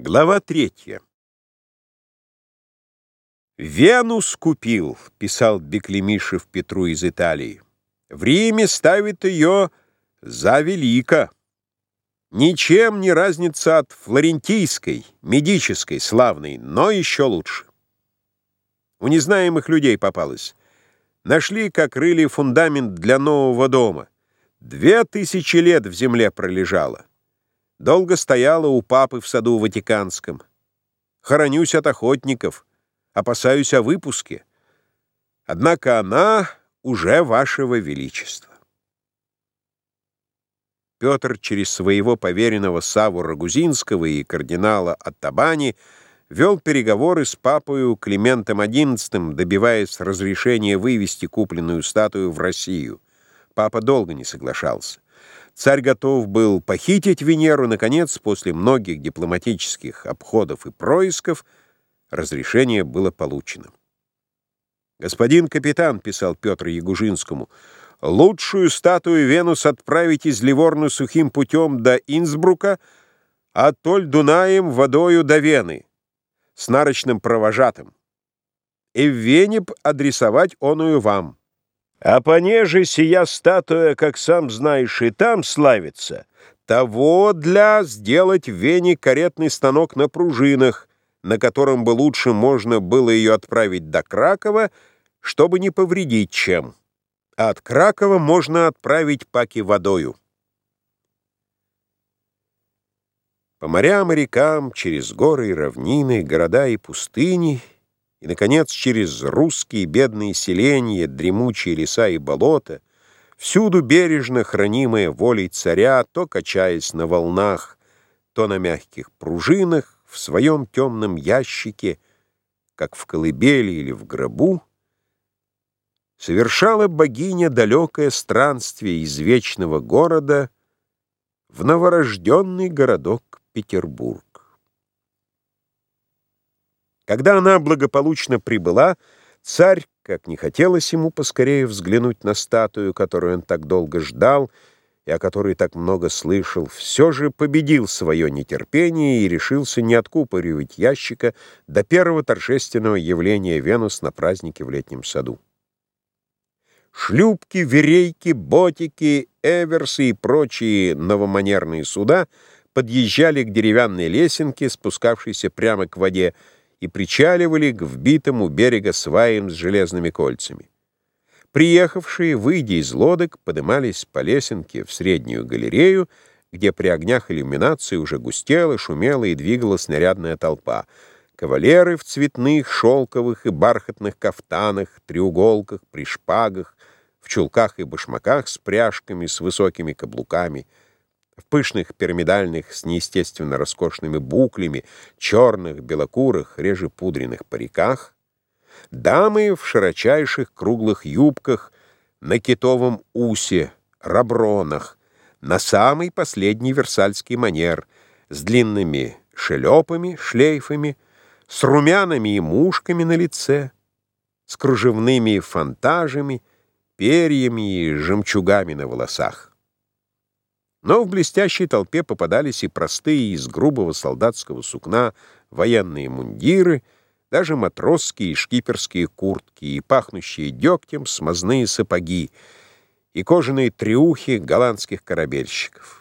Глава третья. «Вену скупил», — писал Беклемишев Петру из Италии. «В Риме ставит ее за велико. Ничем не разница от флорентийской, медической, славной, но еще лучше. У незнаемых людей попалось. Нашли, как рыли фундамент для нового дома. Две тысячи лет в земле пролежало. Долго стояла у папы в саду Ватиканском. Хоронюсь от охотников, опасаюсь о выпуске. Однако она уже вашего величества. Петр через своего поверенного Саву Рагузинского и кардинала Оттабани вел переговоры с папою Климентом XI, добиваясь разрешения вывести купленную статую в Россию. Папа долго не соглашался. Царь готов был похитить Венеру, наконец, после многих дипломатических обходов и происков, разрешение было получено. «Господин капитан», — писал Петр Ягужинскому, — «лучшую статую Венус отправить из Ливорну сухим путем до Инсбрука, а толь Дунаем водою до Вены, с нарочным провожатым, и в Вене адресовать оную вам». А понеже сия статуя, как сам знаешь, и там славится, того для сделать в Вене каретный станок на пружинах, на котором бы лучше можно было ее отправить до Кракова, чтобы не повредить чем. А от Кракова можно отправить паки водою. По морям и рекам, через горы и равнины, города и пустыни — и, наконец, через русские бедные селения, дремучие леса и болота, всюду бережно хранимая волей царя, то качаясь на волнах, то на мягких пружинах, в своем темном ящике, как в колыбели или в гробу, совершала богиня далекое странствие из вечного города в новорожденный городок Петербург. Когда она благополучно прибыла, царь, как не хотелось ему поскорее взглянуть на статую, которую он так долго ждал и о которой так много слышал, все же победил свое нетерпение и решился не откупоривать ящика до первого торжественного явления Венус на празднике в летнем саду. Шлюпки, верейки, ботики, эверсы и прочие новоманерные суда подъезжали к деревянной лесенке, спускавшейся прямо к воде, и причаливали к вбитому берега сваям с железными кольцами. Приехавшие, выйдя из лодок, подымались по лесенке в среднюю галерею, где при огнях иллюминации уже густела, шумела и двигалась нарядная толпа. Кавалеры в цветных, шелковых и бархатных кафтанах, треуголках, при шпагах, в чулках и башмаках с пряжками, с высокими каблуками — в пышных пирамидальных с неестественно роскошными буклями, черных, белокурых, реже пудренных париках, дамы в широчайших круглых юбках, на китовом усе, рабронах, на самый последний версальский манер, с длинными шелепами, шлейфами, с румянами и мушками на лице, с кружевными фантажами, перьями и жемчугами на волосах. Но в блестящей толпе попадались и простые из грубого солдатского сукна военные мундиры, даже матросские и шкиперские куртки, и пахнущие дегтем смазные сапоги, и кожаные триухи голландских корабельщиков.